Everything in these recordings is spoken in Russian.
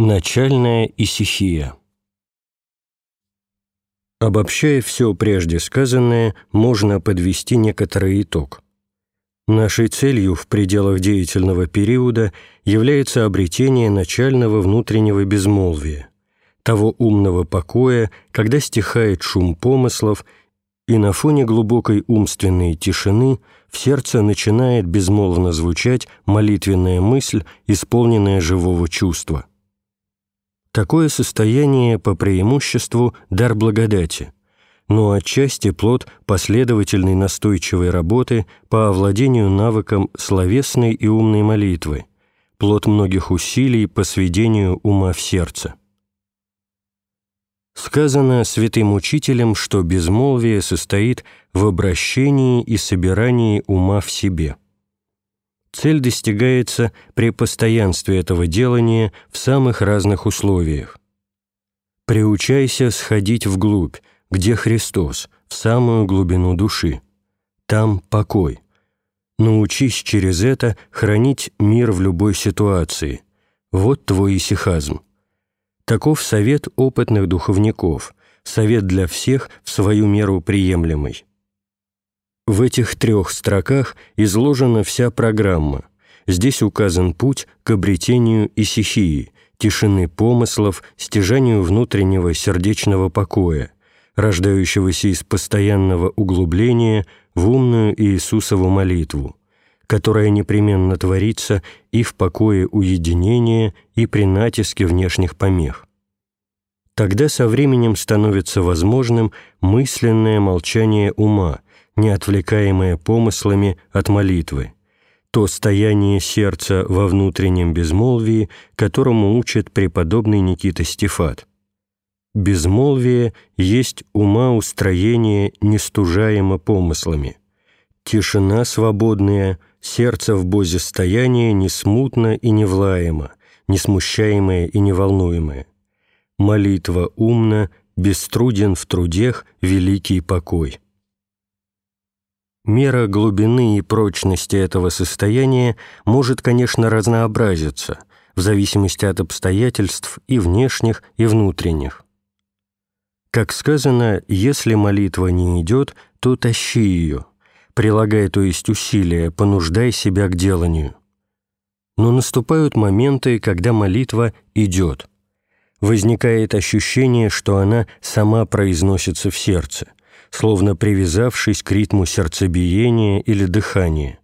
Начальная исихия Обобщая все прежде сказанное, можно подвести некоторый итог. Нашей целью в пределах деятельного периода является обретение начального внутреннего безмолвия, того умного покоя, когда стихает шум помыслов, и на фоне глубокой умственной тишины в сердце начинает безмолвно звучать молитвенная мысль, исполненная живого чувства. Такое состояние по преимуществу дар благодати, но отчасти плод последовательной настойчивой работы по овладению навыком словесной и умной молитвы, плод многих усилий по сведению ума в сердце. Сказано святым учителем, что безмолвие состоит в обращении и собирании ума в себе – Цель достигается при постоянстве этого делания в самых разных условиях. Приучайся сходить вглубь, где Христос, в самую глубину души. Там покой. Научись через это хранить мир в любой ситуации. Вот твой исихазм. Таков совет опытных духовников, совет для всех в свою меру приемлемый. В этих трех строках изложена вся программа. Здесь указан путь к обретению исихии, тишины помыслов, стяжанию внутреннего сердечного покоя, рождающегося из постоянного углубления в умную Иисусову молитву, которая непременно творится и в покое уединения, и при натиске внешних помех. Тогда со временем становится возможным мысленное молчание ума – не отвлекаемое помыслами от молитвы, то стояние сердца во внутреннем безмолвии, которому учит преподобный Никита Стефат. Безмолвие есть ума устроение нестужаемо помыслами. Тишина свободная, сердце в бозестояние не смутно и не влаемо, не смущаемое и не волнуемое. Молитва умна, беструден в трудех великий покой. Мера глубины и прочности этого состояния может, конечно, разнообразиться в зависимости от обстоятельств и внешних, и внутренних. Как сказано, если молитва не идет, то тащи ее, прилагай, то есть усилия, понуждай себя к деланию. Но наступают моменты, когда молитва идет. Возникает ощущение, что она сама произносится в сердце словно привязавшись к ритму сердцебиения или дыхания.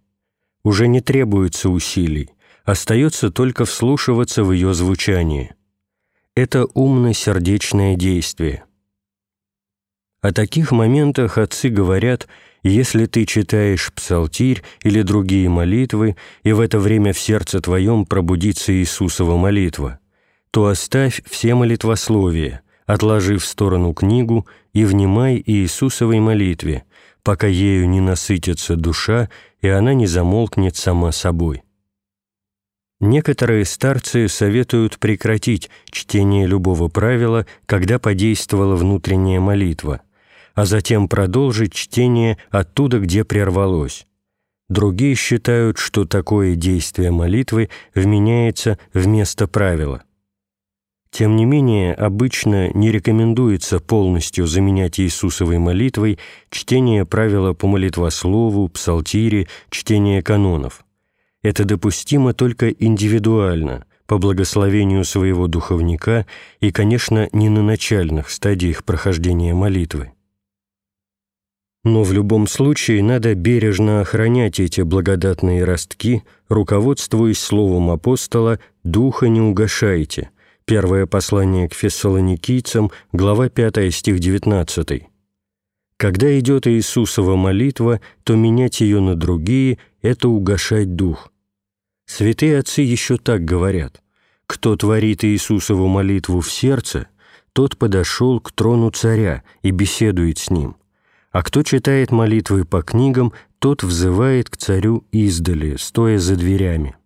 Уже не требуется усилий, остается только вслушиваться в ее звучание. Это умно-сердечное действие. О таких моментах отцы говорят, если ты читаешь псалтирь или другие молитвы, и в это время в сердце твоем пробудится Иисусова молитва, то оставь все молитвословия, отложи в сторону книгу и внимай Иисусовой молитве, пока ею не насытится душа, и она не замолкнет сама собой. Некоторые старцы советуют прекратить чтение любого правила, когда подействовала внутренняя молитва, а затем продолжить чтение оттуда, где прервалось. Другие считают, что такое действие молитвы вменяется вместо правила – тем не менее, обычно не рекомендуется полностью заменять Иисусовой молитвой чтение правила по молитвослову, псалтире, чтение канонов. Это допустимо только индивидуально, по благословению своего духовника и, конечно, не на начальных стадиях прохождения молитвы. Но в любом случае надо бережно охранять эти благодатные ростки, руководствуясь словом апостола «Духа не угашайте», Первое послание к фессалоникийцам, глава 5, стих 19. Когда идет Иисусова молитва, то менять ее на другие – это угошать дух. Святые отцы еще так говорят. Кто творит Иисусову молитву в сердце, тот подошел к трону царя и беседует с ним. А кто читает молитвы по книгам, тот взывает к царю издали, стоя за дверями.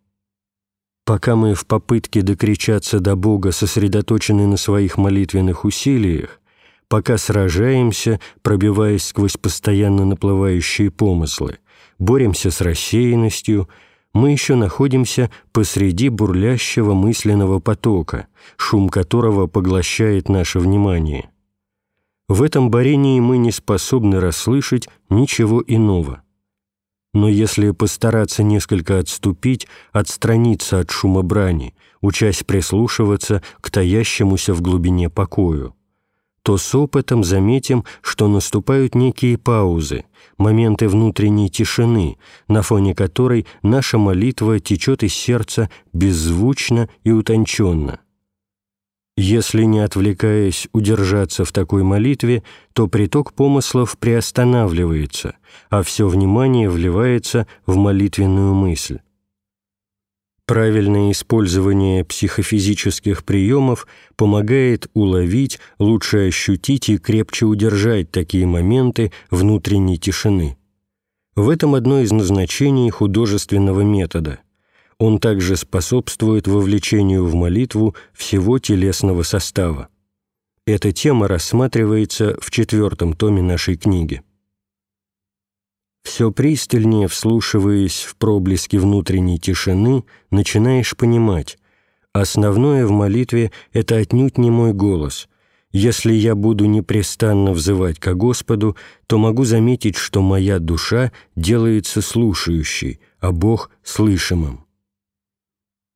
Пока мы в попытке докричаться до Бога сосредоточены на своих молитвенных усилиях, пока сражаемся, пробиваясь сквозь постоянно наплывающие помыслы, боремся с рассеянностью, мы еще находимся посреди бурлящего мысленного потока, шум которого поглощает наше внимание. В этом борении мы не способны расслышать ничего иного. Но если постараться несколько отступить, отстраниться от шума брани, учась прислушиваться к таящемуся в глубине покою, то с опытом заметим, что наступают некие паузы, моменты внутренней тишины, на фоне которой наша молитва течет из сердца беззвучно и утонченно. Если, не отвлекаясь, удержаться в такой молитве, то приток помыслов приостанавливается, а все внимание вливается в молитвенную мысль. Правильное использование психофизических приемов помогает уловить, лучше ощутить и крепче удержать такие моменты внутренней тишины. В этом одно из назначений художественного метода. Он также способствует вовлечению в молитву всего телесного состава. Эта тема рассматривается в четвертом томе нашей книги. Все пристальнее вслушиваясь в проблески внутренней тишины, начинаешь понимать, основное в молитве — это отнюдь не мой голос. Если я буду непрестанно взывать ко Господу, то могу заметить, что моя душа делается слушающей, а Бог — слышимым.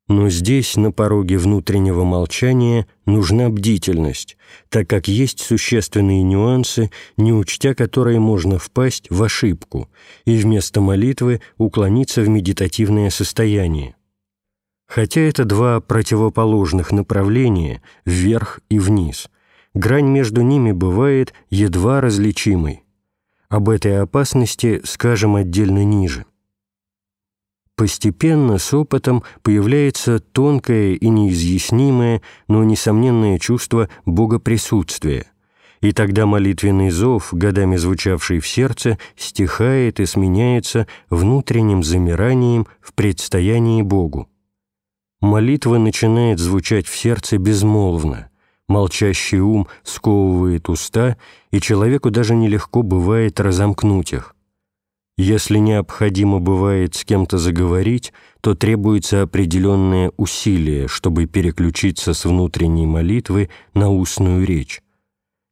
Но здесь, на пороге внутреннего молчания, нужна бдительность, так как есть существенные нюансы, не учтя которые можно впасть в ошибку и вместо молитвы уклониться в медитативное состояние. Хотя это два противоположных направления, вверх и вниз, грань между ними бывает едва различимой. Об этой опасности скажем отдельно ниже. Постепенно, с опытом, появляется тонкое и неизъяснимое, но несомненное чувство богоприсутствия. И тогда молитвенный зов, годами звучавший в сердце, стихает и сменяется внутренним замиранием в предстоянии Богу. Молитва начинает звучать в сердце безмолвно. Молчащий ум сковывает уста, и человеку даже нелегко бывает разомкнуть их. Если необходимо бывает с кем-то заговорить, то требуется определенное усилие, чтобы переключиться с внутренней молитвы на устную речь.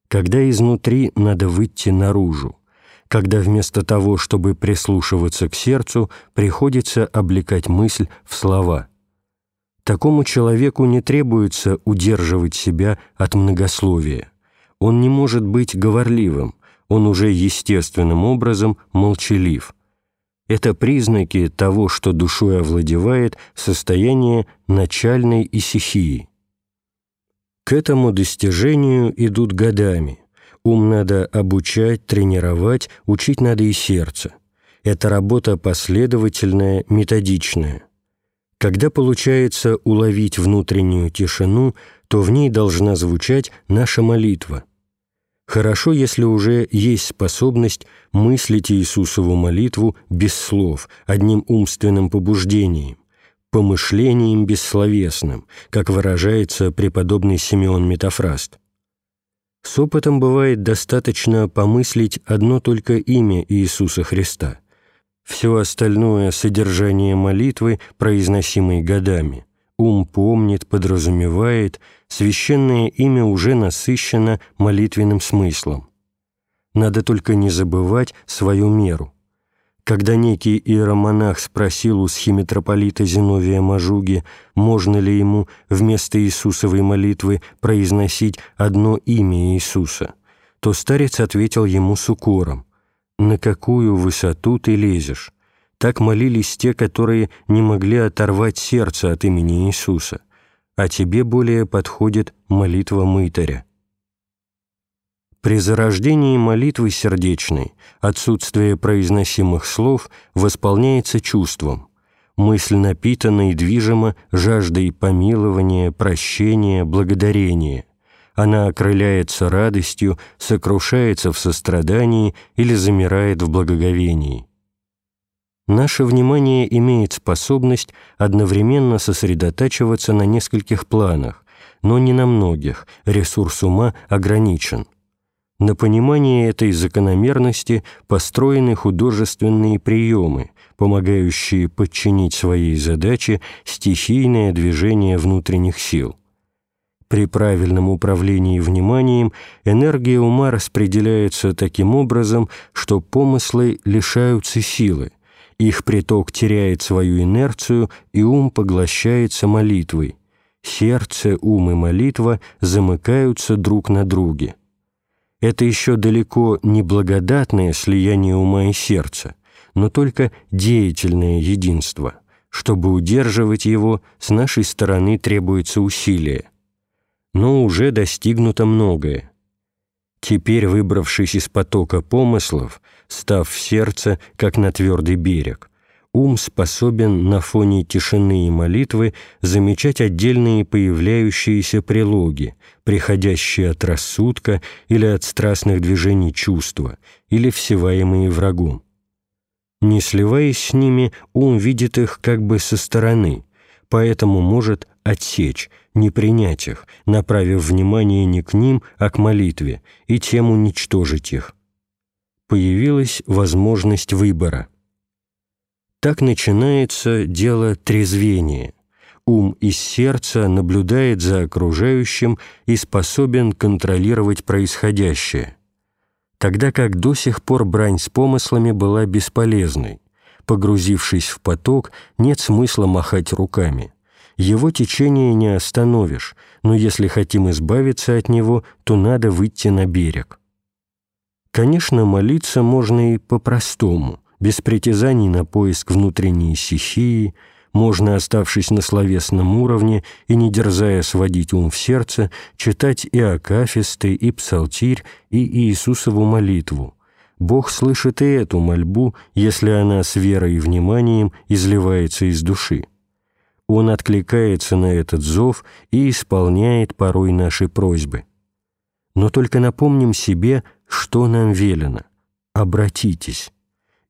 Когда изнутри надо выйти наружу, когда вместо того, чтобы прислушиваться к сердцу, приходится облекать мысль в слова. Такому человеку не требуется удерживать себя от многословия. Он не может быть говорливым, он уже естественным образом молчалив. Это признаки того, что душой овладевает состояние начальной исихии. К этому достижению идут годами. Ум надо обучать, тренировать, учить надо и сердце. Это работа последовательная, методичная. Когда получается уловить внутреннюю тишину, то в ней должна звучать наша молитва – Хорошо, если уже есть способность мыслить Иисусову молитву без слов, одним умственным побуждением, помышлением бессловесным, как выражается преподобный Симеон Метафраст. С опытом бывает достаточно помыслить одно только имя Иисуса Христа. Все остальное содержание молитвы, произносимой годами, ум помнит, подразумевает – священное имя уже насыщено молитвенным смыслом. Надо только не забывать свою меру. Когда некий иеромонах спросил у схимитрополита Зиновия Мажуги, можно ли ему вместо Иисусовой молитвы произносить одно имя Иисуса, то старец ответил ему с укором «На какую высоту ты лезешь?» Так молились те, которые не могли оторвать сердце от имени Иисуса а тебе более подходит молитва мытаря. При зарождении молитвы сердечной отсутствие произносимых слов восполняется чувством. Мысль напитана и движима жаждой помилования, прощения, благодарения. Она окрыляется радостью, сокрушается в сострадании или замирает в благоговении наше внимание имеет способность одновременно сосредотачиваться на нескольких планах, но не на многих, ресурс ума ограничен. На понимание этой закономерности построены художественные приемы, помогающие подчинить своей задаче стихийное движение внутренних сил. При правильном управлении вниманием энергия ума распределяется таким образом, что помыслы лишаются силы, их приток теряет свою инерцию, и ум поглощается молитвой. Сердце, ум и молитва замыкаются друг на друге. Это еще далеко не благодатное слияние ума и сердца, но только деятельное единство. Чтобы удерживать его, с нашей стороны требуется усилие но уже достигнуто многое. Теперь, выбравшись из потока помыслов, став в сердце, как на твердый берег, ум способен на фоне тишины и молитвы замечать отдельные появляющиеся прилоги, приходящие от рассудка или от страстных движений чувства, или всеваемые врагом. Не сливаясь с ними, ум видит их как бы со стороны, поэтому может отсечь, не принять их, направив внимание не к ним, а к молитве, и тем уничтожить их. Появилась возможность выбора. Так начинается дело трезвения. Ум из сердца наблюдает за окружающим и способен контролировать происходящее. Тогда как до сих пор брань с помыслами была бесполезной. Погрузившись в поток, нет смысла махать руками – его течение не остановишь, но если хотим избавиться от него, то надо выйти на берег. Конечно, молиться можно и по-простому, без притязаний на поиск внутренней стихии, можно, оставшись на словесном уровне и не дерзая сводить ум в сердце, читать и акафисты, и псалтирь, и Иисусову молитву. Бог слышит и эту мольбу, если она с верой и вниманием изливается из души. Он откликается на этот зов и исполняет порой наши просьбы. Но только напомним себе, что нам велено. Обратитесь.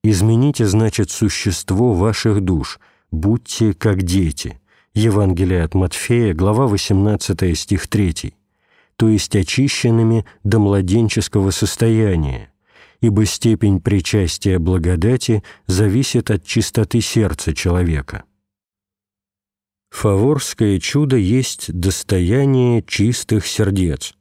Измените, значит, существо ваших душ. Будьте как дети. Евангелие от Матфея, глава 18, стих 3. То есть очищенными до младенческого состояния, ибо степень причастия благодати зависит от чистоты сердца человека. Фаворское чудо есть достояние чистых сердец.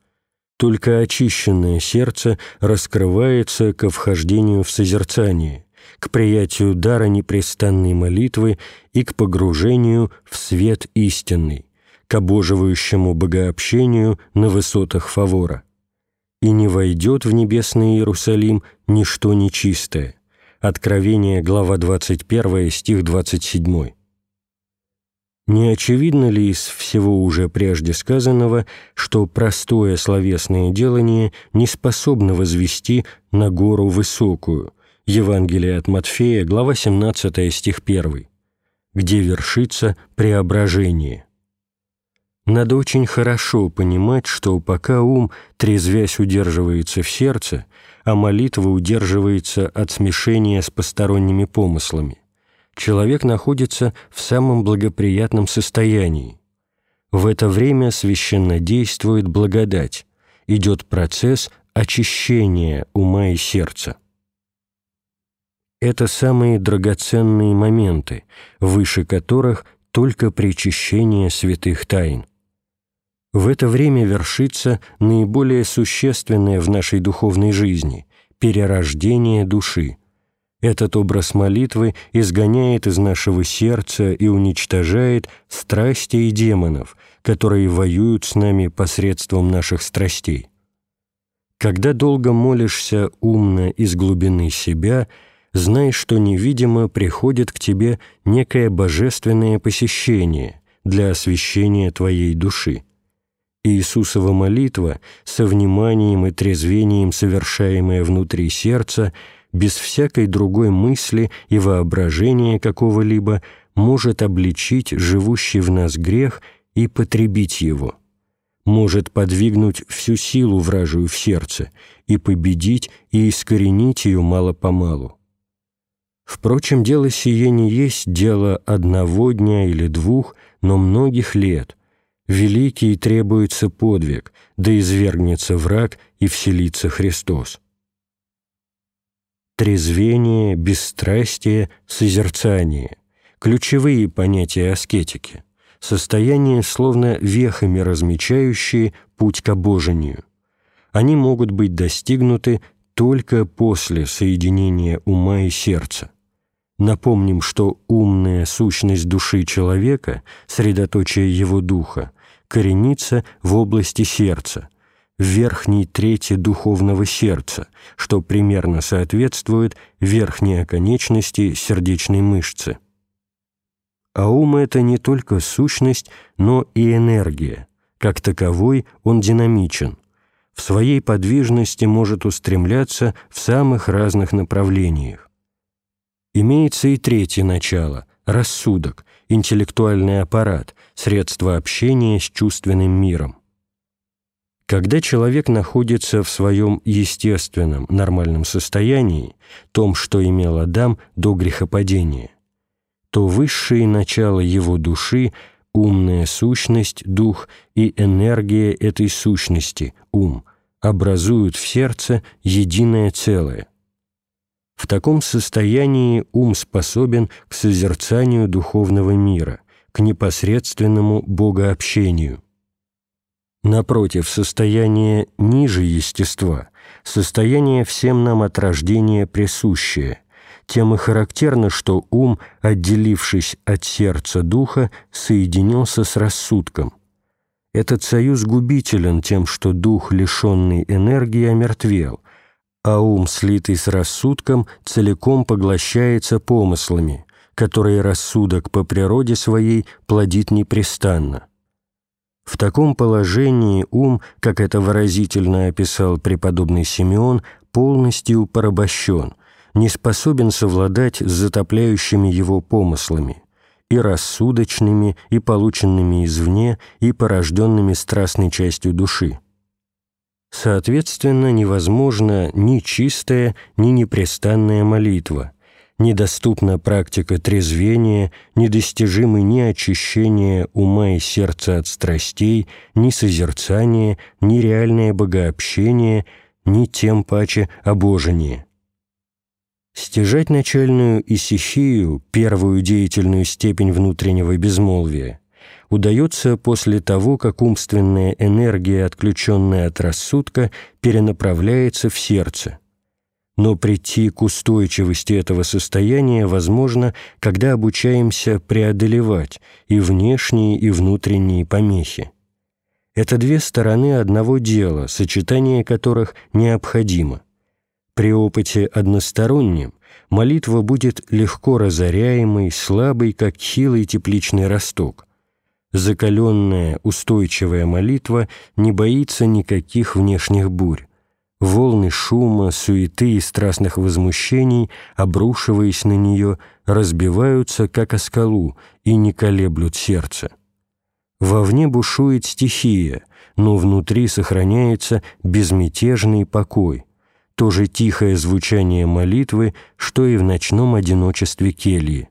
Только очищенное сердце раскрывается ко вхождению в созерцание, к приятию дара непрестанной молитвы и к погружению в свет истинный, к обоживающему богообщению на высотах фавора. И не войдет в небесный Иерусалим ничто нечистое. Откровение, глава 21, стих 27. Не очевидно ли из всего уже прежде сказанного, что простое словесное делание не способно возвести на гору высокую? Евангелие от Матфея, глава 17, стих 1, где вершится преображение. Надо очень хорошо понимать, что пока ум, трезвясь, удерживается в сердце, а молитва удерживается от смешения с посторонними помыслами, человек находится в самом благоприятном состоянии. В это время священно действует благодать, идет процесс очищения ума и сердца. Это самые драгоценные моменты, выше которых только причащение святых тайн. В это время вершится наиболее существенное в нашей духовной жизни – перерождение души – этот образ молитвы изгоняет из нашего сердца и уничтожает страсти и демонов, которые воюют с нами посредством наших страстей. Когда долго молишься умно из глубины себя, знай, что невидимо приходит к тебе некое божественное посещение для освящения твоей души. Иисусова молитва, со вниманием и трезвением совершаемая внутри сердца – без всякой другой мысли и воображения какого-либо может обличить живущий в нас грех и потребить его, может подвигнуть всю силу вражию в сердце и победить и искоренить ее мало-помалу. Впрочем, дело сие не есть дело одного дня или двух, но многих лет. Великий требуется подвиг, да извергнется враг и вселится Христос. Трезвение, бесстрастие, созерцание – ключевые понятия аскетики, состояние, словно вехами размечающие путь к обожению. Они могут быть достигнуты только после соединения ума и сердца. Напомним, что умная сущность души человека, средоточие его духа, коренится в области сердца, верхней трети духовного сердца, что примерно соответствует верхней оконечности сердечной мышцы. А ум — это не только сущность, но и энергия. Как таковой он динамичен. В своей подвижности может устремляться в самых разных направлениях. Имеется и третье начало – рассудок, интеллектуальный аппарат, средство общения с чувственным миром. Когда человек находится в своем естественном, нормальном состоянии, том, что имел Адам до грехопадения, то высшие начала его души, умная сущность, дух и энергия этой сущности, ум, образуют в сердце единое целое – в таком состоянии ум способен к созерцанию духовного мира, к непосредственному богообщению. Напротив, состояние ниже естества, состояние всем нам от рождения присущее, тем и характерно, что ум, отделившись от сердца духа, соединился с рассудком. Этот союз губителен тем, что дух, лишенный энергии, омертвел – а ум, слитый с рассудком, целиком поглощается помыслами, которые рассудок по природе своей плодит непрестанно. В таком положении ум, как это выразительно описал преподобный Симеон, полностью порабощен, не способен совладать с затопляющими его помыслами, и рассудочными, и полученными извне, и порожденными страстной частью души. Соответственно, невозможна ни чистая, ни непрестанная молитва, недоступна практика трезвения, недостижимы ни очищение ума и сердца от страстей, ни созерцание, ни реальное богообщение, ни тем паче обожение. Стяжать начальную исихию, первую деятельную степень внутреннего безмолвия, удается после того, как умственная энергия, отключенная от рассудка, перенаправляется в сердце. Но прийти к устойчивости этого состояния возможно, когда обучаемся преодолевать и внешние, и внутренние помехи. Это две стороны одного дела, сочетание которых необходимо. При опыте одностороннем молитва будет легко разоряемой, слабой, как хилый тепличный росток закаленная, устойчивая молитва не боится никаких внешних бурь. Волны шума, суеты и страстных возмущений, обрушиваясь на нее, разбиваются, как о скалу, и не колеблют сердце. Вовне бушует стихия, но внутри сохраняется безмятежный покой, то же тихое звучание молитвы, что и в ночном одиночестве кельи.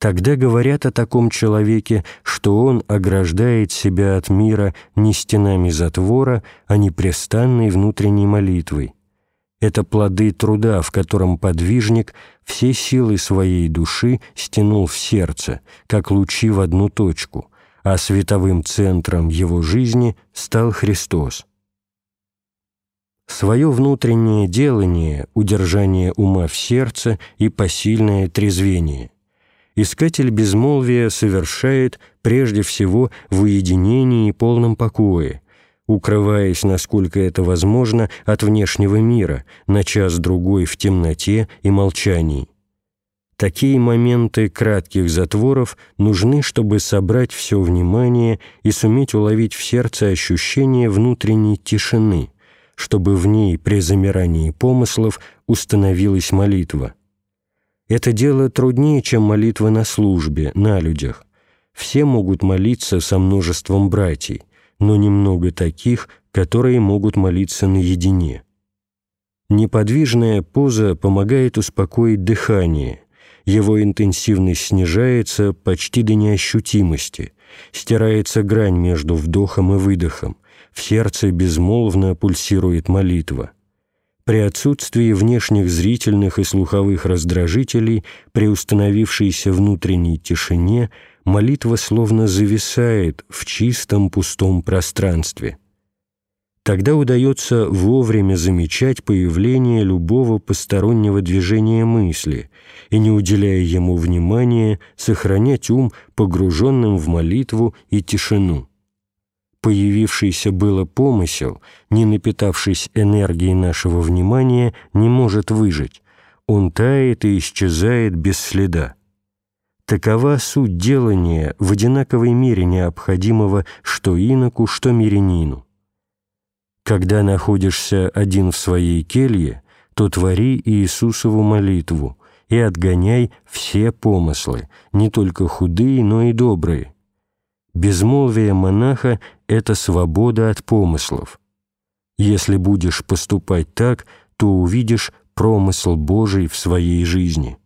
Тогда говорят о таком человеке, что он ограждает себя от мира не стенами затвора, а непрестанной внутренней молитвой. Это плоды труда, в котором подвижник все силы своей души стянул в сердце, как лучи в одну точку, а световым центром его жизни стал Христос. Свое внутреннее делание, удержание ума в сердце и посильное трезвение – искатель безмолвия совершает прежде всего в уединении и полном покое, укрываясь, насколько это возможно, от внешнего мира, на час-другой в темноте и молчании. Такие моменты кратких затворов нужны, чтобы собрать все внимание и суметь уловить в сердце ощущение внутренней тишины, чтобы в ней при замирании помыслов установилась молитва – это дело труднее, чем молитва на службе, на людях. Все могут молиться со множеством братьев, но немного таких, которые могут молиться наедине. Неподвижная поза помогает успокоить дыхание. Его интенсивность снижается почти до неощутимости, стирается грань между вдохом и выдохом, в сердце безмолвно пульсирует молитва. При отсутствии внешних зрительных и слуховых раздражителей, при установившейся внутренней тишине, молитва словно зависает в чистом пустом пространстве. Тогда удается вовремя замечать появление любого постороннего движения мысли и, не уделяя ему внимания, сохранять ум погруженным в молитву и тишину появившийся было помысел, не напитавшись энергией нашего внимания, не может выжить. Он тает и исчезает без следа. Такова суть делания в одинаковой мере необходимого что иноку, что мирянину. Когда находишься один в своей келье, то твори Иисусову молитву и отгоняй все помыслы, не только худые, но и добрые, Безмолвие монаха — это свобода от помыслов. Если будешь поступать так, то увидишь промысл Божий в своей жизни.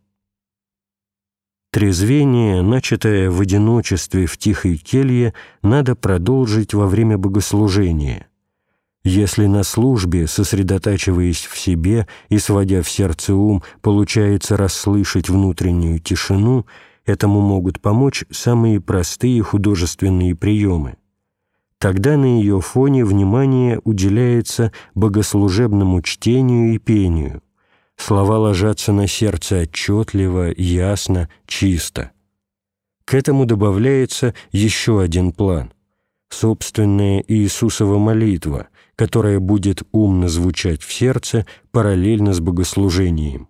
Трезвение, начатое в одиночестве в тихой келье, надо продолжить во время богослужения. Если на службе, сосредотачиваясь в себе и сводя в сердце ум, получается расслышать внутреннюю тишину — Этому могут помочь самые простые художественные приемы. Тогда на ее фоне внимание уделяется богослужебному чтению и пению. Слова ложатся на сердце отчетливо, ясно, чисто. К этому добавляется еще один план — собственная Иисусова молитва, которая будет умно звучать в сердце параллельно с богослужением.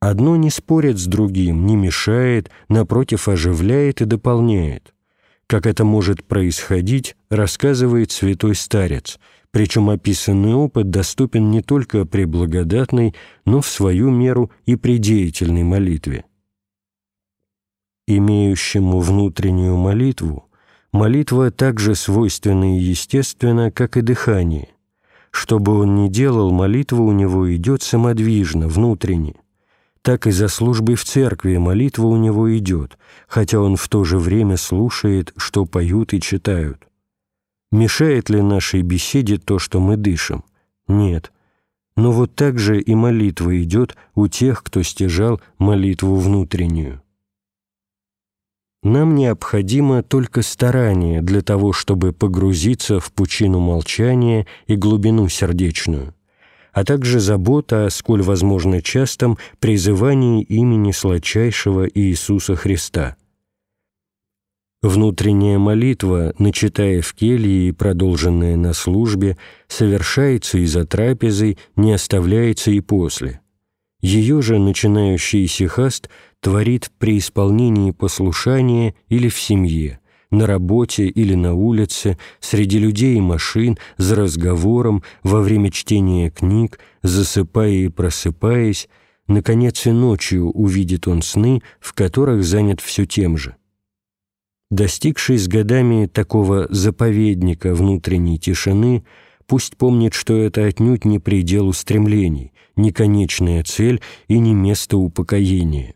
Одно не спорит с другим, не мешает, напротив, оживляет и дополняет. Как это может происходить, рассказывает святой старец, причем описанный опыт доступен не только при благодатной, но в свою меру и при деятельной молитве. Имеющему внутреннюю молитву, молитва также свойственна и естественна, как и дыхание. Что бы он ни делал, молитва у него идет самодвижно, внутренне так и за службой в церкви молитва у него идет, хотя он в то же время слушает, что поют и читают. Мешает ли нашей беседе то, что мы дышим? Нет. Но вот так же и молитва идет у тех, кто стяжал молитву внутреннюю. Нам необходимо только старание для того, чтобы погрузиться в пучину молчания и глубину сердечную а также забота о сколь возможно частом призывании имени сладчайшего Иисуса Христа. Внутренняя молитва, начатая в келье и продолженная на службе, совершается и за трапезой, не оставляется и после. Ее же начинающий сихаст творит при исполнении послушания или в семье – на работе или на улице, среди людей и машин, за разговором, во время чтения книг, засыпая и просыпаясь, наконец и ночью увидит он сны, в которых занят все тем же. Достигший с годами такого заповедника внутренней тишины, пусть помнит, что это отнюдь не предел устремлений, не конечная цель и не место упокоения.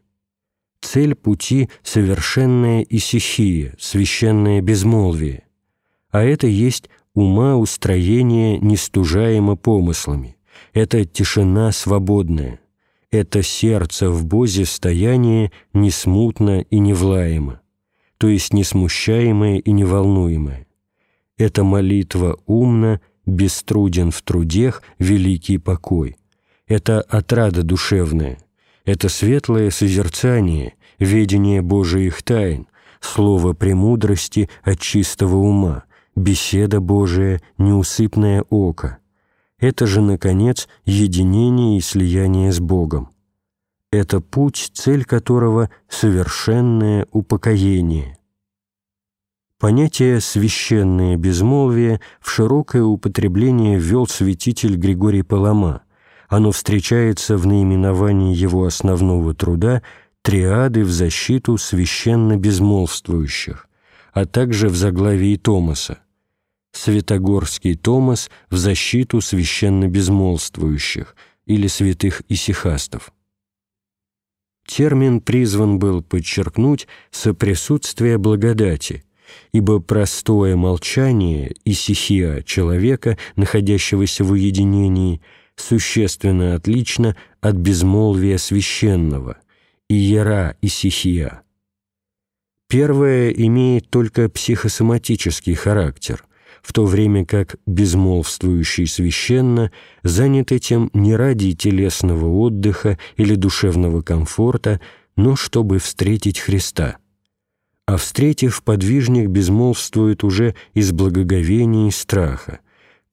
Цель пути — совершенная исихия, священное безмолвие, а это есть ума устроение нестужаемо помыслами, это тишина свободная, это сердце в Бозе стояние не смутно и не влаемо, то есть не смущаемое и не волнуемое. Это молитва умна, беструден в трудех великий покой. Это отрада душевная — это светлое созерцание, ведение Божиих тайн, слово премудрости от чистого ума, беседа Божия, неусыпное око. Это же, наконец, единение и слияние с Богом. Это путь, цель которого — совершенное упокоение. Понятие «священное безмолвие» в широкое употребление ввел святитель Григорий Палама – оно встречается в наименовании его основного труда «Триады в защиту священно безмолвствующих», а также в заглавии Томаса «Святогорский Томас в защиту священно безмолвствующих» или святых исихастов. Термин призван был подчеркнуть соприсутствие благодати, ибо простое молчание исихия человека, находящегося в уединении – существенно отлично от безмолвия священного, иера и сихия. Первое имеет только психосоматический характер, в то время как безмолвствующий священно занят этим не ради телесного отдыха или душевного комфорта, но чтобы встретить Христа. А встретив, подвижник безмолвствует уже из благоговения и страха,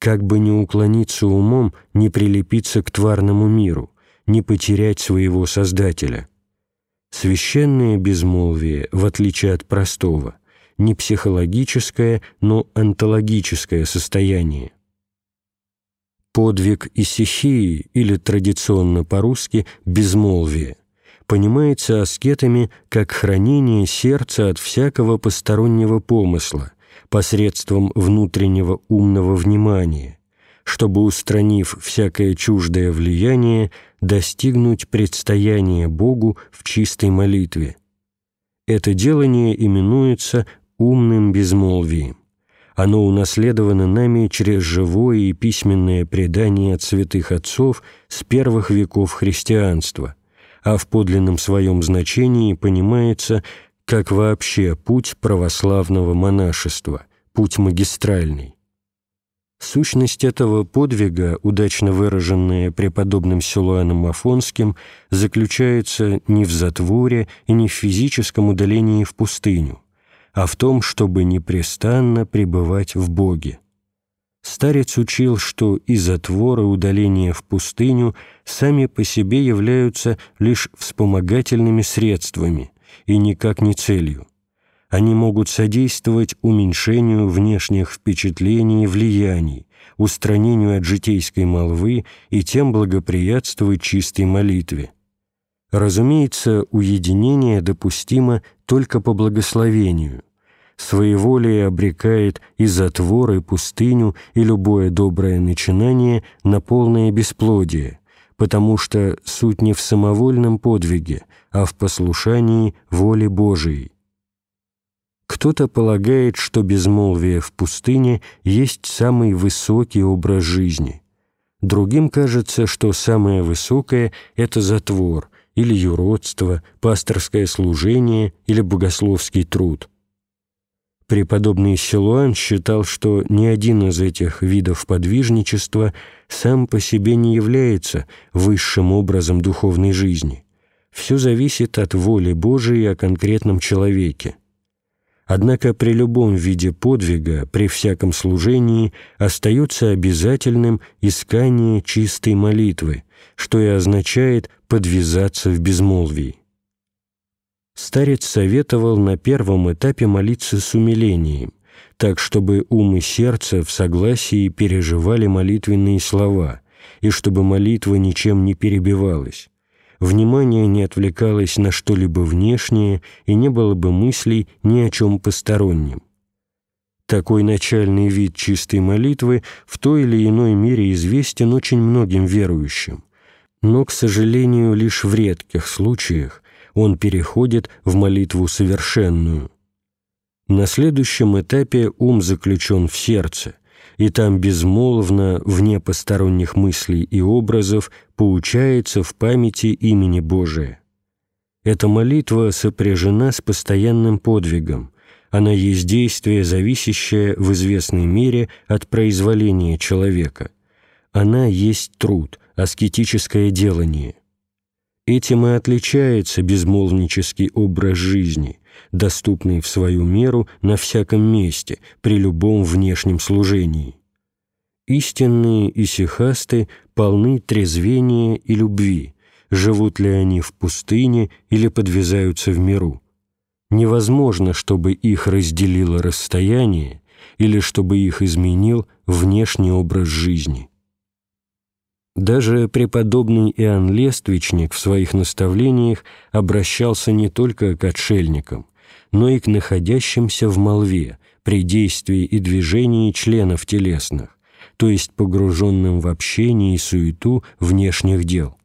как бы не уклониться умом, не прилепиться к тварному миру, не потерять своего Создателя. Священное безмолвие, в отличие от простого, не психологическое, но онтологическое состояние. Подвиг исихии, или традиционно по-русски безмолвие, понимается аскетами как хранение сердца от всякого постороннего помысла, посредством внутреннего умного внимания, чтобы, устранив всякое чуждое влияние, достигнуть предстояния Богу в чистой молитве. Это делание именуется умным безмолвием. Оно унаследовано нами через живое и письменное предание от святых отцов с первых веков христианства, а в подлинном своем значении понимается как вообще путь православного монашества, путь магистральный. Сущность этого подвига, удачно выраженная преподобным Силуаном Афонским, заключается не в затворе и не в физическом удалении в пустыню, а в том, чтобы непрестанно пребывать в Боге. Старец учил, что и затвор, и удаление в пустыню сами по себе являются лишь вспомогательными средствами и никак не целью они могут содействовать уменьшению внешних впечатлений и влияний, устранению от житейской молвы и тем благоприятствовать чистой молитве. Разумеется, уединение допустимо только по благословению. Своеволие обрекает и затвор, и пустыню, и любое доброе начинание на полное бесплодие, потому что суть не в самовольном подвиге, а в послушании воле Божией. Кто-то полагает, что безмолвие в пустыне есть самый высокий образ жизни. Другим кажется, что самое высокое – это затвор или юродство, пасторское служение или богословский труд. Преподобный Силуан считал, что ни один из этих видов подвижничества сам по себе не является высшим образом духовной жизни. Все зависит от воли Божией о конкретном человеке – Однако при любом виде подвига, при всяком служении остается обязательным искание чистой молитвы, что и означает подвязаться в безмолвии. Старец советовал на первом этапе молиться с умилением, так чтобы ум и сердце в согласии переживали молитвенные слова, и чтобы молитва ничем не перебивалась внимание не отвлекалось на что-либо внешнее и не было бы мыслей ни о чем постороннем. Такой начальный вид чистой молитвы в той или иной мере известен очень многим верующим, но, к сожалению, лишь в редких случаях он переходит в молитву совершенную. На следующем этапе ум заключен в сердце – и там безмолвно, вне посторонних мыслей и образов, поучается в памяти имени Божия. Эта молитва сопряжена с постоянным подвигом. Она есть действие, зависящее в известной мере от произволения человека. Она есть труд, аскетическое делание. Этим и отличается безмолвнический образ жизни – доступный в свою меру на всяком месте, при любом внешнем служении. Истинные исихасты полны трезвения и любви, живут ли они в пустыне или подвязаются в миру. Невозможно, чтобы их разделило расстояние или чтобы их изменил внешний образ жизни. Даже преподобный Иоанн Лествичник в своих наставлениях обращался не только к отшельникам, но и к находящимся в молве при действии и движении членов телесных, то есть погруженным в общение и суету внешних дел.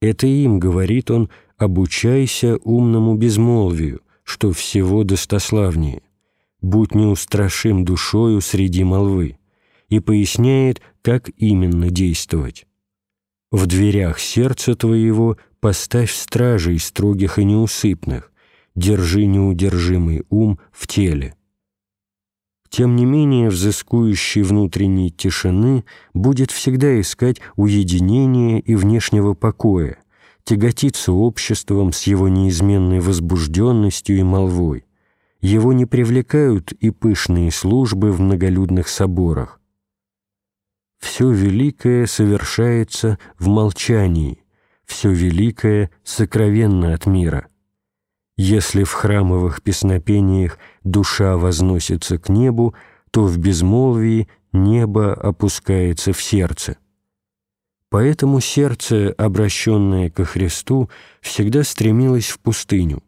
Это им, говорит он, обучайся умному безмолвию, что всего достославнее, будь неустрашим душою среди молвы, и поясняет, как именно действовать. В дверях сердца твоего поставь стражей строгих и неусыпных, держи неудержимый ум в теле. Тем не менее, взыскующий внутренней тишины будет всегда искать уединения и внешнего покоя, тяготиться обществом с его неизменной возбужденностью и молвой. Его не привлекают и пышные службы в многолюдных соборах. Все великое совершается в молчании, все великое сокровенно от мира. Если в храмовых песнопениях душа возносится к небу, то в безмолвии небо опускается в сердце. Поэтому сердце, обращенное ко Христу, всегда стремилось в пустыню.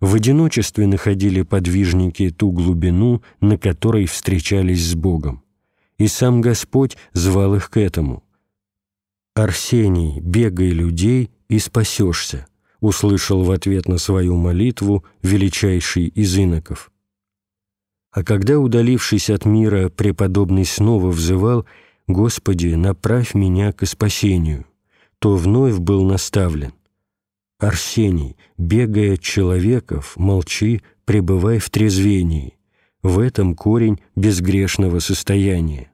В одиночестве находили подвижники ту глубину, на которой встречались с Богом. И сам Господь звал их к этому. «Арсений, бегай людей, и спасешься», услышал в ответ на свою молитву величайший из иноков. А когда, удалившись от мира, преподобный снова взывал «Господи, направь меня к спасению», то вновь был наставлен «Арсений, бегая от человеков, молчи, пребывай в трезвении». В этом корень безгрешного состояния.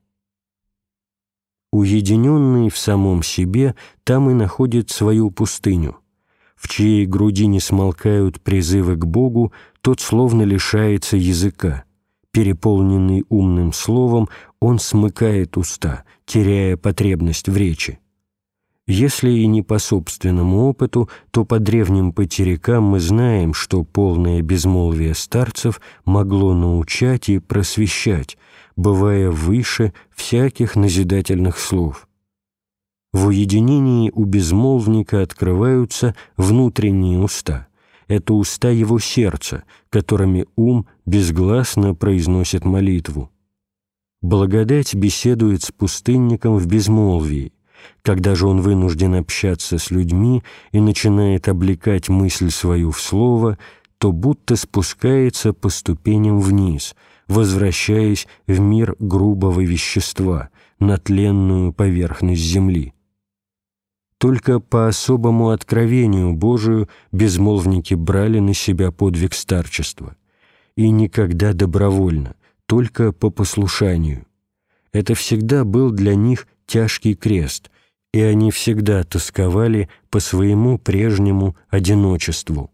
Уединенный в самом себе, там и находит свою пустыню, в чьей груди не смолкают призывы к Богу, тот словно лишается языка. Переполненный умным словом, он смыкает уста, теряя потребность в речи. Если и не по собственному опыту, то по древним потерякам мы знаем, что полное безмолвие старцев могло научать и просвещать, бывая выше всяких назидательных слов – в уединении у безмолвника открываются внутренние уста. Это уста его сердца, которыми ум безгласно произносит молитву. Благодать беседует с пустынником в безмолвии. Когда же он вынужден общаться с людьми и начинает облекать мысль свою в слово, то будто спускается по ступеням вниз, возвращаясь в мир грубого вещества, на тленную поверхность земли. Только по особому откровению Божию безмолвники брали на себя подвиг старчества. И никогда добровольно, только по послушанию. Это всегда был для них тяжкий крест, и они всегда тосковали по своему прежнему одиночеству.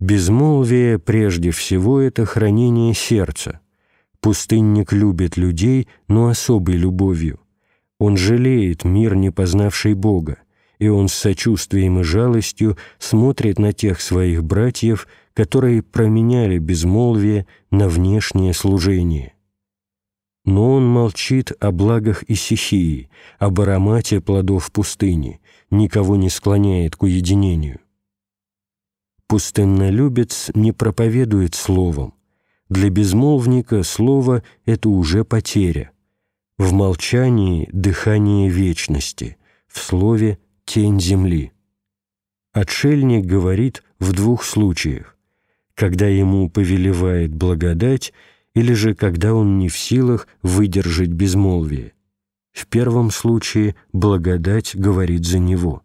Безмолвие прежде всего — это хранение сердца. Пустынник любит людей, но особой любовью — он жалеет мир, не познавший Бога, и он с сочувствием и жалостью смотрит на тех своих братьев, которые променяли безмолвие на внешнее служение. Но он молчит о благах Исихии, об аромате плодов пустыни, никого не склоняет к уединению. Пустыннолюбец не проповедует словом. Для безмолвника слово — это уже потеря — в молчании дыхание вечности, в слове тень земли. Отшельник говорит в двух случаях, когда ему повелевает благодать или же когда он не в силах выдержать безмолвие. В первом случае благодать говорит за него.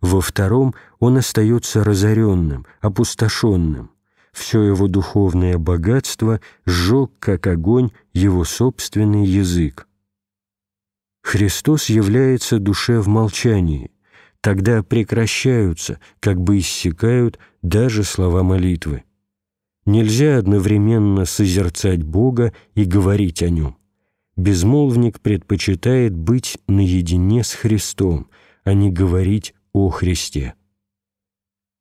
Во втором он остается разоренным, опустошенным. Все его духовное богатство сжег, как огонь, его собственный язык. Христос является душе в молчании, тогда прекращаются, как бы иссякают даже слова молитвы. Нельзя одновременно созерцать Бога и говорить о Нем. Безмолвник предпочитает быть наедине с Христом, а не говорить о Христе.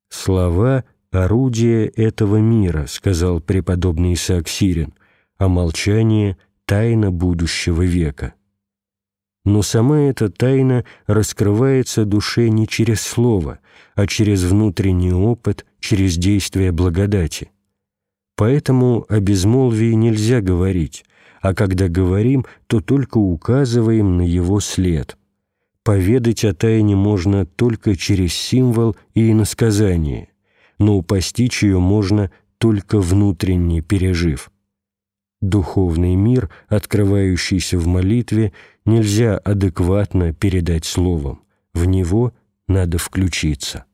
«Слова — орудие этого мира», — сказал преподобный Исаак Сирин, «а молчание — тайна будущего века» но сама эта тайна раскрывается душе не через слово, а через внутренний опыт, через действие благодати. Поэтому о безмолвии нельзя говорить, а когда говорим, то только указываем на его след. Поведать о тайне можно только через символ и иносказание, но постичь ее можно только внутренне пережив. Духовный мир, открывающийся в молитве, нельзя адекватно передать словом, в него надо включиться.